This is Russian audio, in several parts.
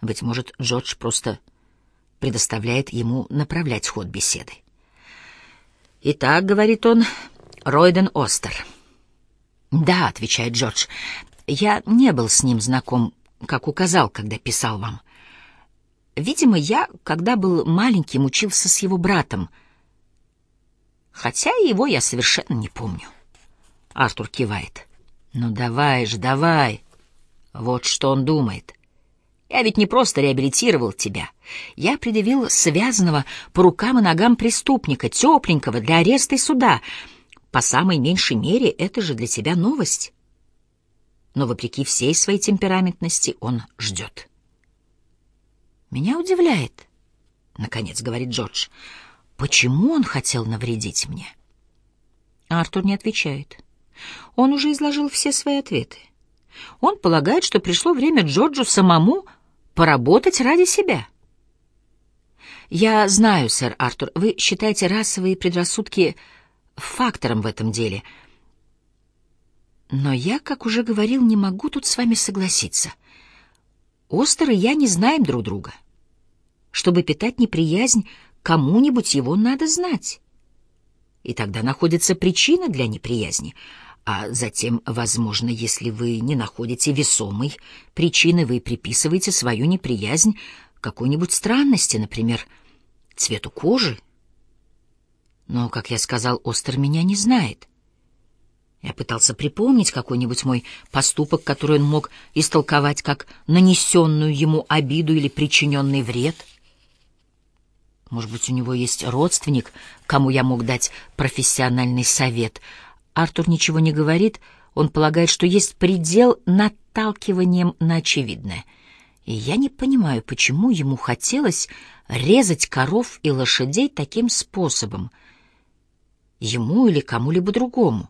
Быть может, Джордж просто предоставляет ему направлять ход беседы. «Итак», — говорит он, — «Ройден Остер». «Да», — отвечает Джордж, — «я не был с ним знаком, как указал, когда писал вам. Видимо, я, когда был маленьким, учился с его братом, хотя его я совершенно не помню». Артур кивает. «Ну давай же, давай!» Вот что он думает. Я ведь не просто реабилитировал тебя. Я предъявил связанного по рукам и ногам преступника, тепленького, для ареста и суда. По самой меньшей мере, это же для тебя новость. Но, вопреки всей своей темпераментности, он ждет. «Меня удивляет», — наконец говорит Джордж, — «почему он хотел навредить мне?» Артур не отвечает. Он уже изложил все свои ответы. Он полагает, что пришло время Джорджу самому поработать ради себя. Я знаю, сэр Артур, вы считаете расовые предрассудки фактором в этом деле. Но я, как уже говорил, не могу тут с вами согласиться. Остер я не знаем друг друга. Чтобы питать неприязнь, кому-нибудь его надо знать. И тогда находится причина для неприязни — а затем, возможно, если вы не находите весомой причины, вы приписываете свою неприязнь какой-нибудь странности, например, цвету кожи. Но, как я сказал, Остер меня не знает. Я пытался припомнить какой-нибудь мой поступок, который он мог истолковать как нанесенную ему обиду или причиненный вред. Может быть, у него есть родственник, кому я мог дать профессиональный совет — Артур ничего не говорит, он полагает, что есть предел наталкиванием на очевидное. И я не понимаю, почему ему хотелось резать коров и лошадей таким способом. Ему или кому-либо другому.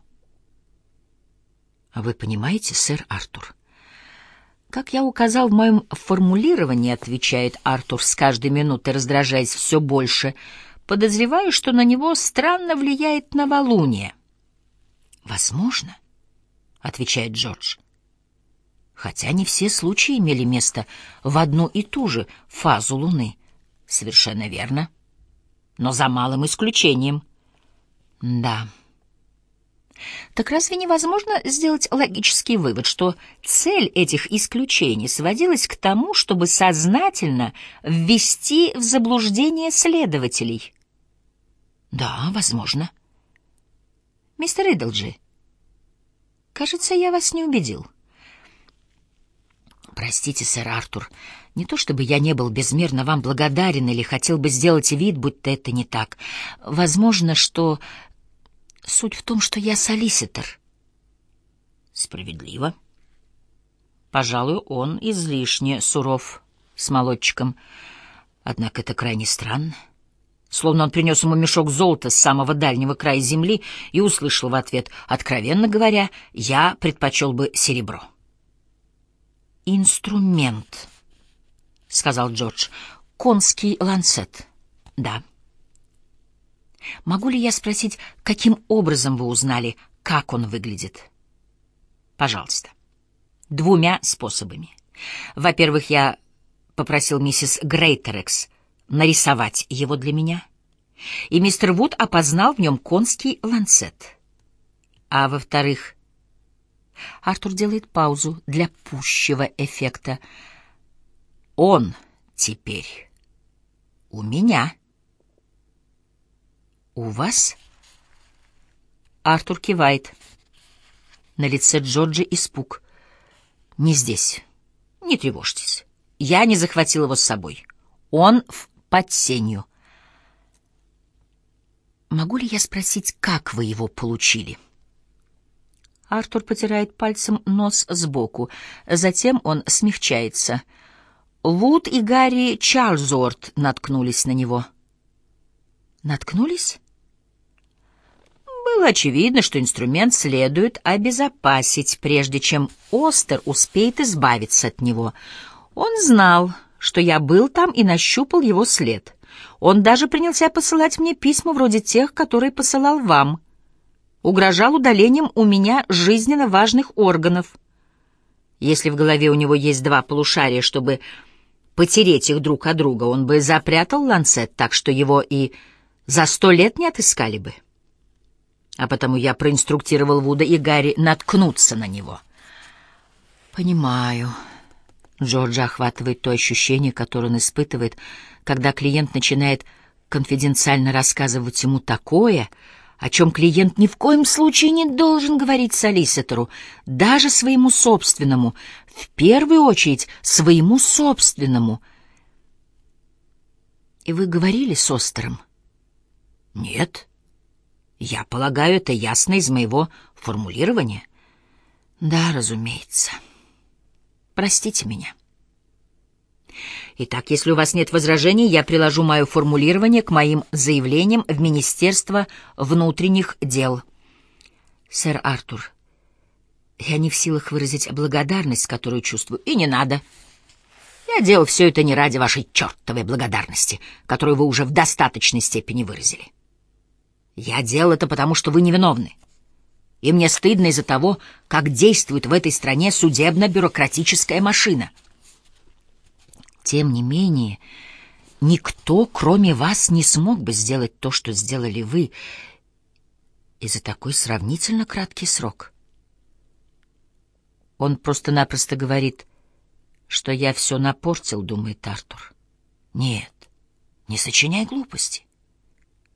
Вы понимаете, сэр Артур? Как я указал в моем формулировании, отвечает Артур с каждой минутой, раздражаясь все больше, подозреваю, что на него странно влияет новолуние. Возможно, отвечает Джордж. Хотя не все случаи имели место в одну и ту же фазу Луны. Совершенно верно. Но за малым исключением. Да. Так разве невозможно сделать логический вывод, что цель этих исключений сводилась к тому, чтобы сознательно ввести в заблуждение следователей? Да, возможно. Мистер Идолджи, кажется, я вас не убедил. Простите, сэр Артур, не то чтобы я не был безмерно вам благодарен или хотел бы сделать вид, будто это не так. Возможно, что суть в том, что я солиситор. Справедливо. Пожалуй, он излишне суров с молодчиком. Однако это крайне странно словно он принес ему мешок золота с самого дальнего края земли и услышал в ответ, откровенно говоря, я предпочел бы серебро. «Инструмент», — сказал Джордж, — «конский ланцет». «Да». «Могу ли я спросить, каким образом вы узнали, как он выглядит?» «Пожалуйста». «Двумя способами. Во-первых, я попросил миссис Грейтерекс нарисовать его для меня, и мистер Вуд опознал в нем конский ланцет. А во-вторых, Артур делает паузу для пущего эффекта. Он теперь у меня. У вас? Артур кивает. На лице Джорджа испуг. Не здесь. Не тревожьтесь. Я не захватил его с собой. Он в под сенью. Могу ли я спросить, как вы его получили? Артур потирает пальцем нос сбоку, затем он смягчается. Вуд и Гарри Чарльзорт наткнулись на него. Наткнулись? Было очевидно, что инструмент следует обезопасить, прежде чем Остер успеет избавиться от него. Он знал, что я был там и нащупал его след. Он даже принялся посылать мне письма вроде тех, которые посылал вам. Угрожал удалением у меня жизненно важных органов. Если в голове у него есть два полушария, чтобы потереть их друг от друга, он бы запрятал ланцет так, что его и за сто лет не отыскали бы. А потому я проинструктировал Вуда и Гарри наткнуться на него. «Понимаю». Джорджа охватывает то ощущение, которое он испытывает, когда клиент начинает конфиденциально рассказывать ему такое, о чем клиент ни в коем случае не должен говорить солиситору, даже своему собственному, в первую очередь своему собственному. И вы говорили с Остером? Нет. Я полагаю, это ясно из моего формулирования. Да, разумеется. Простите меня. Итак, если у вас нет возражений, я приложу мое формулирование к моим заявлениям в Министерство внутренних дел. Сэр Артур, я не в силах выразить благодарность, которую чувствую, и не надо. Я делал все это не ради вашей чертовой благодарности, которую вы уже в достаточной степени выразили. Я делал это потому, что вы невиновны. И мне стыдно из-за того, как действует в этой стране судебно-бюрократическая машина. Тем не менее, никто, кроме вас, не смог бы сделать то, что сделали вы, и за такой сравнительно краткий срок. Он просто-напросто говорит, что я все напортил, думает Артур. Нет, не сочиняй глупости.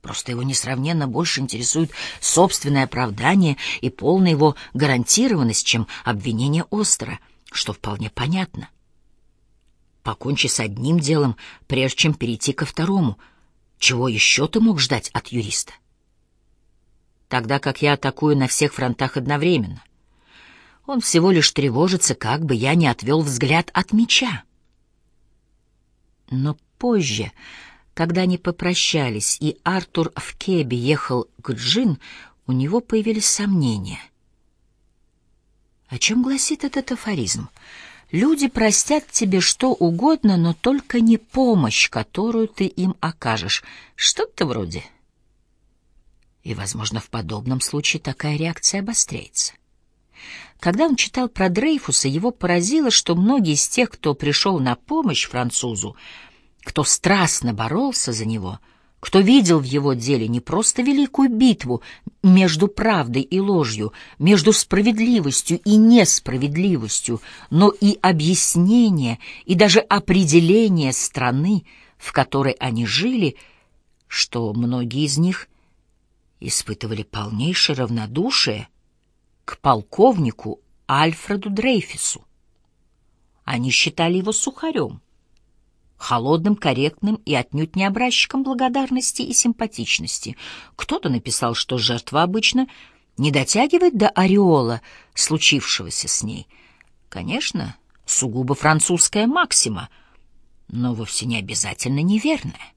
Просто его несравненно больше интересует собственное оправдание и полная его гарантированность, чем обвинение Остера, что вполне понятно. Покончи с одним делом, прежде чем перейти ко второму. Чего еще ты мог ждать от юриста? Тогда как я атакую на всех фронтах одновременно. Он всего лишь тревожится, как бы я не отвел взгляд от меча. Но позже, когда они попрощались, и Артур в кебе ехал к Джин, у него появились сомнения. О чем гласит этот афоризм? Люди простят тебе что угодно, но только не помощь, которую ты им окажешь. Что-то вроде. И, возможно, в подобном случае такая реакция обостряется. Когда он читал про Дрейфуса, его поразило, что многие из тех, кто пришел на помощь французу, кто страстно боролся за него, кто видел в его деле не просто великую битву между правдой и ложью, между справедливостью и несправедливостью, но и объяснение и даже определение страны, в которой они жили, что многие из них испытывали полнейшее равнодушие к полковнику Альфреду Дрейфису. Они считали его сухарем, холодным, корректным и отнюдь не образчиком благодарности и симпатичности. Кто-то написал, что жертва обычно не дотягивает до ореола случившегося с ней. Конечно, сугубо французская максима, но вовсе не обязательно неверная.